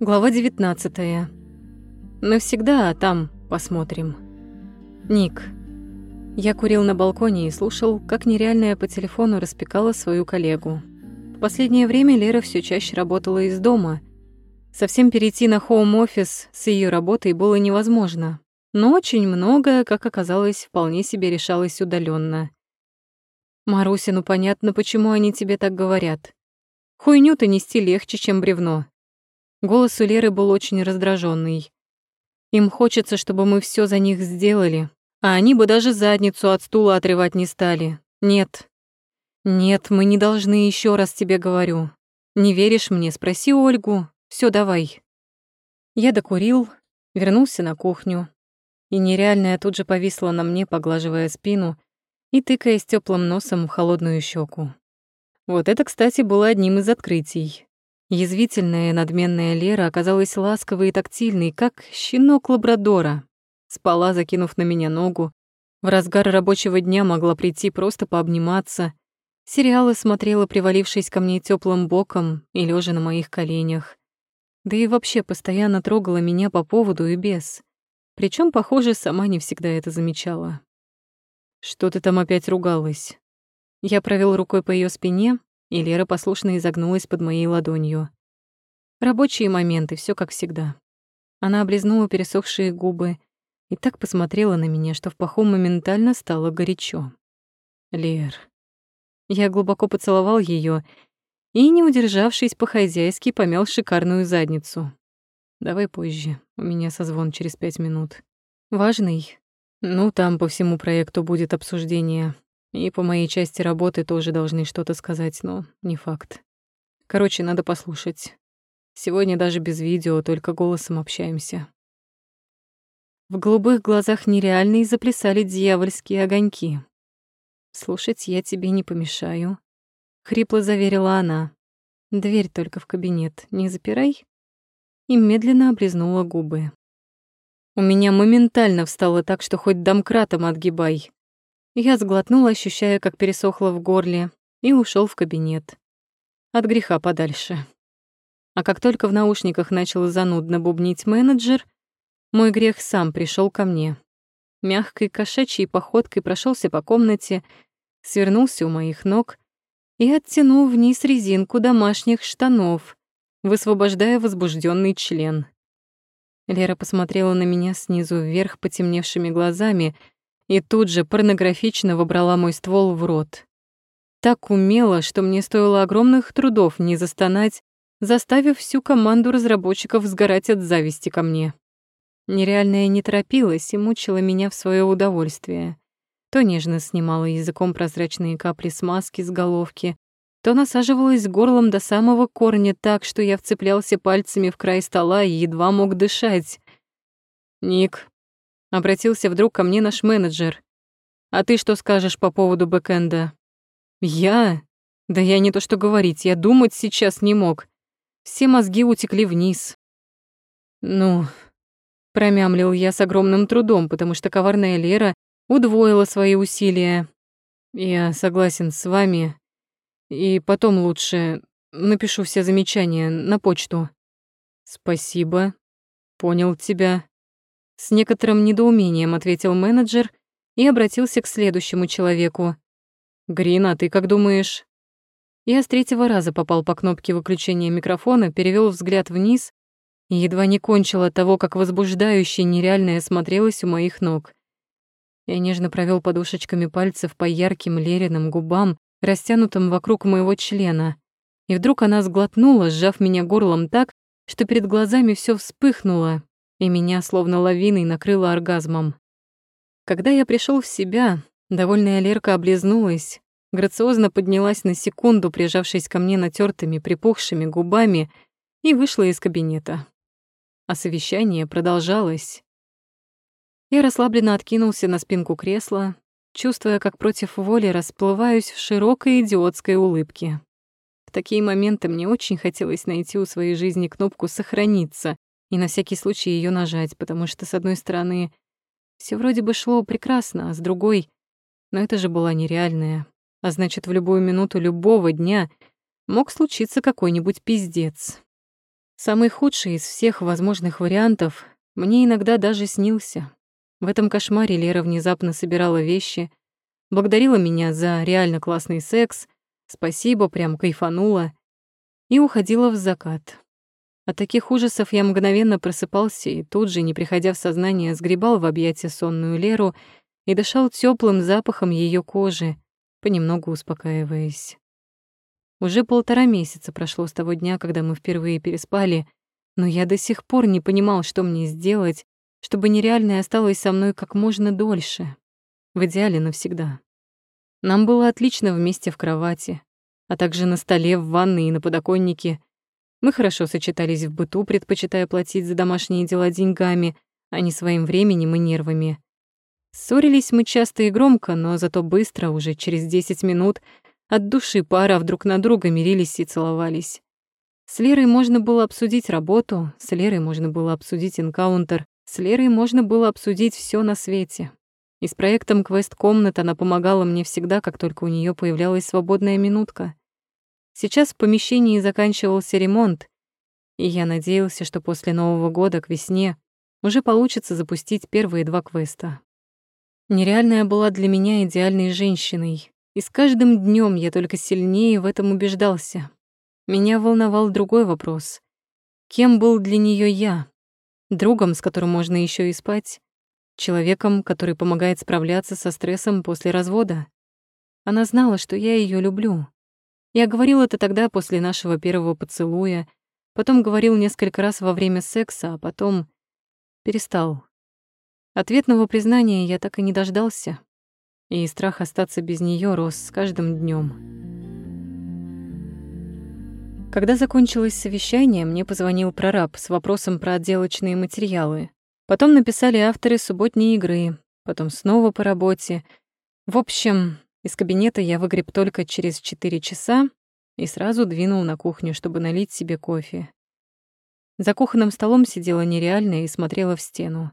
Глава 19. Навсегда, а там посмотрим. Ник. Я курил на балконе и слушал, как нереальная по телефону распекала свою коллегу. В последнее время Лера все чаще работала из дома. Совсем перейти на хоум-офис с ее работой было невозможно. Но очень многое, как оказалось, вполне себе решалось удаленно. «Маруся, ну понятно, почему они тебе так говорят. Хуйню-то нести легче, чем бревно». Голос у Леры был очень раздраженный. Им хочется, чтобы мы все за них сделали, а они бы даже задницу от стула отрывать не стали. Нет. Нет, мы не должны, еще раз тебе говорю. Не веришь мне, спроси Ольгу. Все, давай. Я докурил, вернулся на кухню, и нереальная тут же повисла на мне, поглаживая спину и тыкаясь теплым носом в холодную щеку. Вот это, кстати, было одним из открытий. Язвительная надменная Лера оказалась ласковой и тактильной, как щенок лабрадора. Спала, закинув на меня ногу. В разгар рабочего дня могла прийти просто пообниматься. Сериалы смотрела, привалившись ко мне теплым боком и лежа на моих коленях. Да и вообще постоянно трогала меня по поводу и без. Причем, похоже, сама не всегда это замечала. «Что ты там опять ругалась?» Я провел рукой по ее спине, и Лера послушно изогнулась под моей ладонью. Рабочие моменты, все как всегда. Она облизнула пересохшие губы и так посмотрела на меня, что в паху моментально стало горячо. «Лер...» Я глубоко поцеловал ее и, не удержавшись по-хозяйски, помял шикарную задницу. Давай позже. У меня созвон через пять минут. Важный? Ну, там по всему проекту будет обсуждение. И по моей части работы тоже должны что-то сказать, но не факт. Короче, надо послушать. Сегодня даже без видео, только голосом общаемся. В голубых глазах нереальные заплясали дьявольские огоньки. «Слушать я тебе не помешаю», — хрипло заверила она. «Дверь только в кабинет не запирай» и медленно облизнула губы. У меня моментально встало так, что хоть домкратом отгибай. Я сглотнула, ощущая, как пересохло в горле, и ушел в кабинет. От греха подальше. А как только в наушниках начал занудно бубнить менеджер, мой грех сам пришел ко мне. Мягкой кошачьей походкой прошелся по комнате, свернулся у моих ног и оттянул вниз резинку домашних штанов, высвобождая возбужденный член. Лера посмотрела на меня снизу вверх потемневшими глазами и тут же порнографично вобрала мой ствол в рот. Так умело, что мне стоило огромных трудов не застонать, заставив всю команду разработчиков сгорать от зависти ко мне. Нереальная не торопилась и мучила меня в свое удовольствие. То нежно снимала языком прозрачные капли смазки с головки, то насаживалась горлом до самого корня так, что я вцеплялся пальцами в край стола и едва мог дышать. «Ник», — обратился вдруг ко мне наш менеджер, «а ты что скажешь по поводу бэкэнда?» «Я? Да я не то что говорить, я думать сейчас не мог. Все мозги утекли вниз». «Ну...» — промямлил я с огромным трудом, потому что коварная Лера удвоила свои усилия. «Я согласен с вами», и потом лучше напишу все замечания на почту. Спасибо. Понял тебя. С некоторым недоумением ответил менеджер и обратился к следующему человеку. Грина, а ты как думаешь? Я с третьего раза попал по кнопке выключения микрофона, перевел взгляд вниз и едва не кончил от того, как возбуждающе нереальное смотрелось у моих ног. Я нежно провел подушечками пальцев по ярким лериным губам, растянутым вокруг моего члена. И вдруг она сглотнула, сжав меня горлом так, что перед глазами все вспыхнуло, и меня словно лавиной накрыло оргазмом. Когда я пришел в себя, довольная Лерка облизнулась, грациозно поднялась на секунду, прижавшись ко мне натертыми, припухшими губами, и вышла из кабинета. А совещание продолжалось. Я расслабленно откинулся на спинку кресла, чувствуя, как против воли расплываюсь в широкой идиотской улыбке. В такие моменты мне очень хотелось найти у своей жизни кнопку «Сохраниться» и на всякий случай ее нажать, потому что, с одной стороны, все вроде бы шло прекрасно, а с другой... Но это же была нереальная. А значит, в любую минуту любого дня мог случиться какой-нибудь пиздец. Самый худший из всех возможных вариантов мне иногда даже снился. В этом кошмаре Лера внезапно собирала вещи, благодарила меня за реально классный секс, спасибо, прям кайфанула, и уходила в закат. От таких ужасов я мгновенно просыпался и тут же, не приходя в сознание, сгребал в объятия сонную Леру и дышал теплым запахом ее кожи, понемногу успокаиваясь. Уже полтора месяца прошло с того дня, когда мы впервые переспали, но я до сих пор не понимал, что мне сделать, чтобы нереальное осталось со мной как можно дольше. В идеале навсегда. Нам было отлично вместе в кровати, а также на столе, в ванной и на подоконнике. Мы хорошо сочетались в быту, предпочитая платить за домашние дела деньгами, а не своим временем и нервами. Ссорились мы часто и громко, но зато быстро, уже через 10 минут, от души пара друг на друга мирились и целовались. С Лерой можно было обсудить работу, с Лерой можно было обсудить энкаунтер, с Лерой можно было обсудить все на свете. И с проектом «Квест-комнат» она помогала мне всегда, как только у нее появлялась свободная минутка. Сейчас в помещении заканчивался ремонт, и я надеялся, что после Нового года к весне уже получится запустить первые два квеста. Нереальная была для меня идеальной женщиной, и с каждым днем я только сильнее в этом убеждался. Меня волновал другой вопрос. Кем был для нее я? Другом, с которым можно еще и спать? Человеком, который помогает справляться со стрессом после развода? Она знала, что я ее люблю. Я говорил это тогда после нашего первого поцелуя, потом говорил несколько раз во время секса, а потом перестал. Ответного признания я так и не дождался, и страх остаться без нее рос с каждым днем. Когда закончилось совещание, мне позвонил прораб с вопросом про отделочные материалы. Потом написали авторы субботней игры, потом снова по работе. В общем, из кабинета я выгреб только через 4 часа и сразу двинул на кухню, чтобы налить себе кофе. За кухонным столом сидела нереально и смотрела в стену.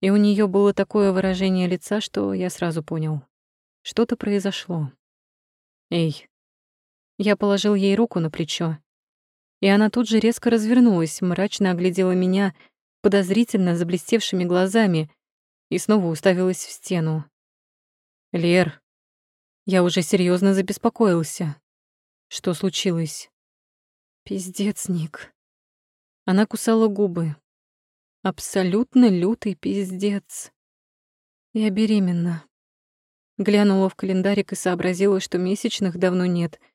И у нее было такое выражение лица, что я сразу понял. Что-то произошло. «Эй, я положил ей руку на плечо. И она тут же резко развернулась, мрачно оглядела меня подозрительно заблестевшими глазами и снова уставилась в стену. «Лер, я уже серьезно забеспокоился. Что случилось?» «Пиздец, Ник». Она кусала губы. Абсолютно лютый пиздец. Я беременна. Глянула в календарик и сообразила, что месячных давно нет —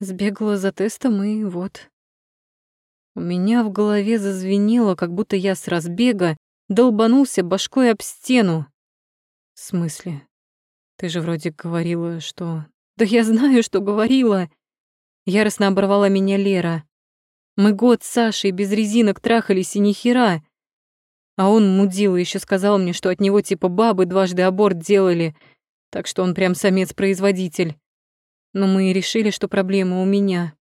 Сбегала за тестом и вот. У меня в голове зазвенело, как будто я с разбега долбанулся башкой об стену. В смысле? Ты же вроде говорила, что... Да я знаю, что говорила. Яростно оборвала меня Лера. Мы год с Сашей без резинок трахались и ни хера. А он мудил и еще сказал мне, что от него типа бабы дважды аборт делали, так что он прям самец-производитель. Но мы и решили, что проблема у меня.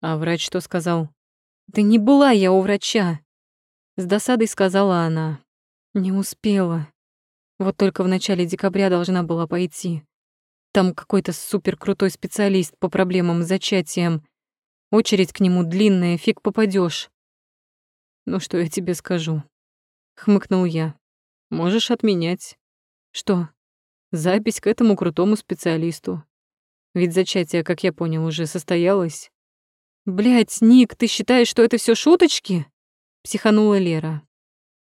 А врач что сказал? Да не была я у врача. С досадой сказала она. Не успела. Вот только в начале декабря должна была пойти. Там какой-то супер крутой специалист по проблемам с зачатием. Очередь к нему длинная, фиг попадешь. Ну что я тебе скажу? Хмыкнул я. Можешь отменять. Что? Запись к этому крутому специалисту. Ведь зачатие, как я понял, уже состоялось. Блять, Ник, ты считаешь, что это все шуточки? Психанула Лера.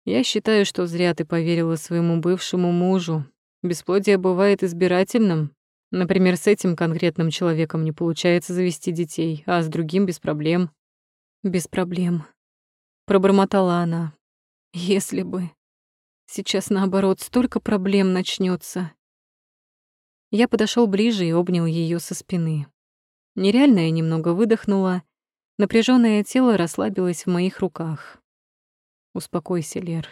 Я считаю, что зря ты поверила своему бывшему мужу. Бесплодие бывает избирательным. Например, с этим конкретным человеком не получается завести детей, а с другим без проблем. Без проблем. Пробормотала она. Если бы. Сейчас, наоборот, столько проблем начнется. Я подошел ближе и обнял ее со спины. Нереальная немного выдохнула, напряженное тело расслабилось в моих руках. «Успокойся, Лер».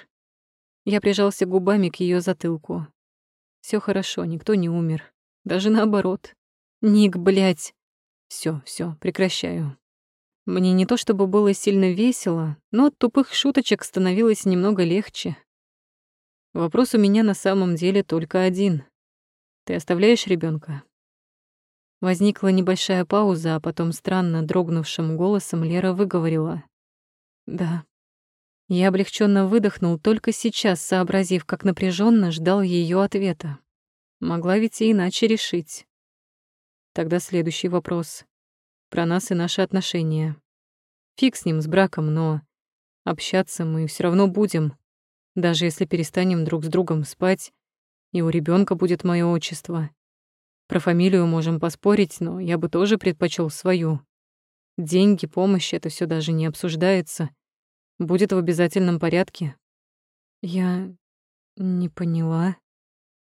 Я прижался губами к ее затылку. Все хорошо, никто не умер. Даже наоборот. Ник, блядь. Все, все, прекращаю. Мне не то чтобы было сильно весело, но от тупых шуточек становилось немного легче. Вопрос у меня на самом деле только один. Ты оставляешь ребенка? Возникла небольшая пауза, а потом странно дрогнувшим голосом Лера выговорила. Да. Я облегченно выдохнул, только сейчас сообразив, как напряженно ждал ее ответа. Могла ведь и иначе решить. Тогда следующий вопрос. Про нас и наши отношения. Фиг с ним, с браком, но общаться мы все равно будем, даже если перестанем друг с другом спать, и у ребенка будет мое отчество. Про фамилию можем поспорить, но я бы тоже предпочел свою. Деньги, помощь — это все даже не обсуждается. Будет в обязательном порядке. Я не поняла.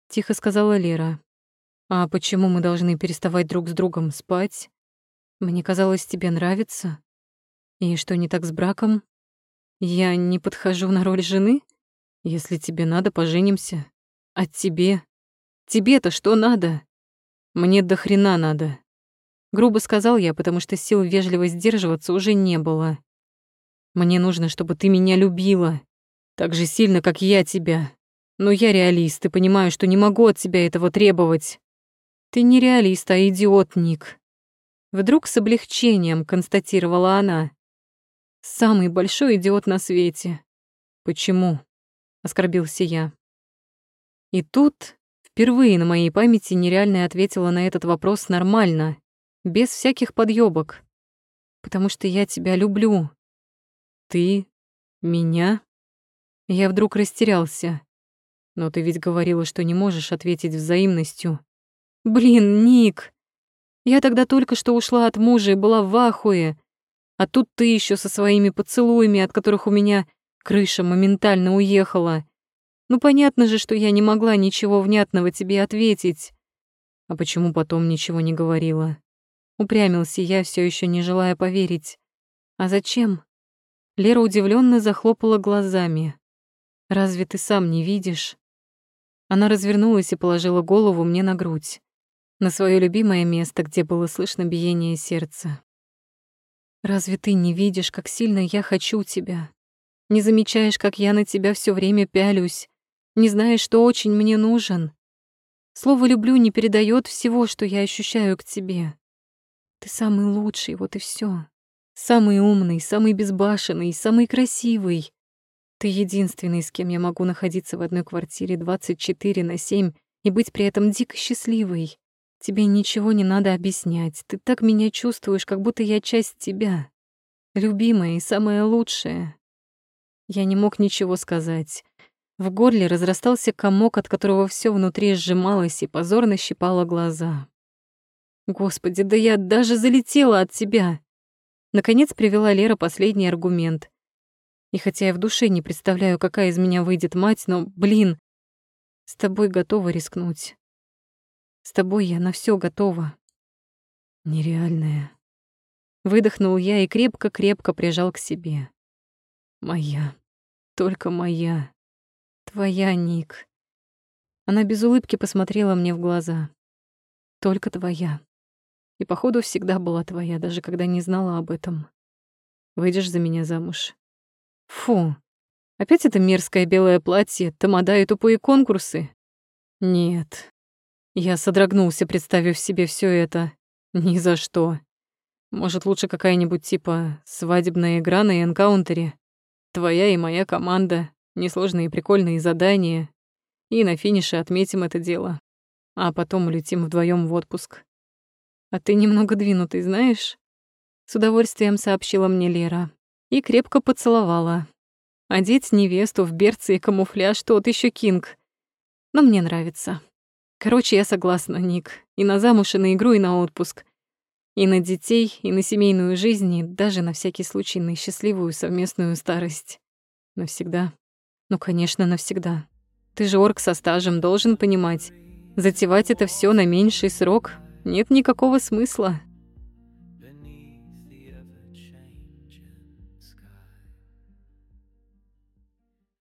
Тихо сказала Лера. А почему мы должны переставать друг с другом спать? Мне казалось, тебе нравится. И что не так с браком? Я не подхожу на роль жены? Если тебе надо, поженимся. А тебе? Тебе-то что надо? Мне до хрена надо. Грубо сказал я, потому что сил вежливо сдерживаться уже не было. Мне нужно, чтобы ты меня любила. Так же сильно, как я тебя. Но я реалист и понимаю, что не могу от тебя этого требовать. Ты не реалист, а идиот, Ник. Вдруг с облегчением констатировала она. Самый большой идиот на свете. Почему? Оскорбился я. И тут Впервые на моей памяти нереально ответила на этот вопрос нормально, без всяких подъёбок. Потому что я тебя люблю. Ты? Меня? Я вдруг растерялся. Но ты ведь говорила, что не можешь ответить взаимностью. Блин, Ник! Я тогда только что ушла от мужа и была в ахуе. А тут ты еще со своими поцелуями, от которых у меня крыша моментально уехала. Ну понятно же, что я не могла ничего внятного тебе ответить. А почему потом ничего не говорила? Упрямился я, все еще не желая поверить. А зачем? Лера удивленно захлопала глазами. Разве ты сам не видишь? Она развернулась и положила голову мне на грудь, на свое любимое место, где было слышно биение сердца. Разве ты не видишь, как сильно я хочу тебя? Не замечаешь, как я на тебя все время пялюсь, не знаешь, что очень мне нужен. Слово «люблю» не передает всего, что я ощущаю к тебе. Ты самый лучший, вот и все. Самый умный, самый безбашенный, самый красивый. Ты единственный, с кем я могу находиться в одной квартире 24 на 7 и быть при этом дико счастливой. Тебе ничего не надо объяснять. Ты так меня чувствуешь, как будто я часть тебя. Любимая и самая лучшая. Я не мог ничего сказать. В горле разрастался комок, от которого все внутри сжималось и позорно щипало глаза. «Господи, да я даже залетела от тебя!» Наконец привела Лера последний аргумент. И хотя я в душе не представляю, какая из меня выйдет мать, но, блин, с тобой готова рискнуть. С тобой я на все готова. Нереальная. Выдохнул я и крепко-крепко прижал к себе. Моя, только моя. Твоя, Ник. Она без улыбки посмотрела мне в глаза. Только твоя. И походу всегда была твоя, даже когда не знала об этом. Выйдешь за меня замуж. Фу. Опять это мерзкое белое платье, тамада и тупые конкурсы? Нет. Я содрогнулся, представив себе все это. Ни за что. Может, лучше какая-нибудь типа свадебная игра на энкаунтере? Твоя и моя команда, несложные и прикольные задания, и на финише отметим это дело. А потом улетим вдвоем в отпуск. А ты немного двинутый, знаешь? С удовольствием сообщила мне Лера и крепко поцеловала. Одеть невесту в берцы и камуфляж тот еще кинг. Но мне нравится. Короче, я согласна, Ник. И на замуж, и на игру, и на отпуск. И на детей, и на семейную жизнь, и даже на всякий случай на счастливую совместную старость. Навсегда. Ну, конечно, навсегда. Ты же орк со стажем должен понимать. Затевать это все на меньший срок нет никакого смысла.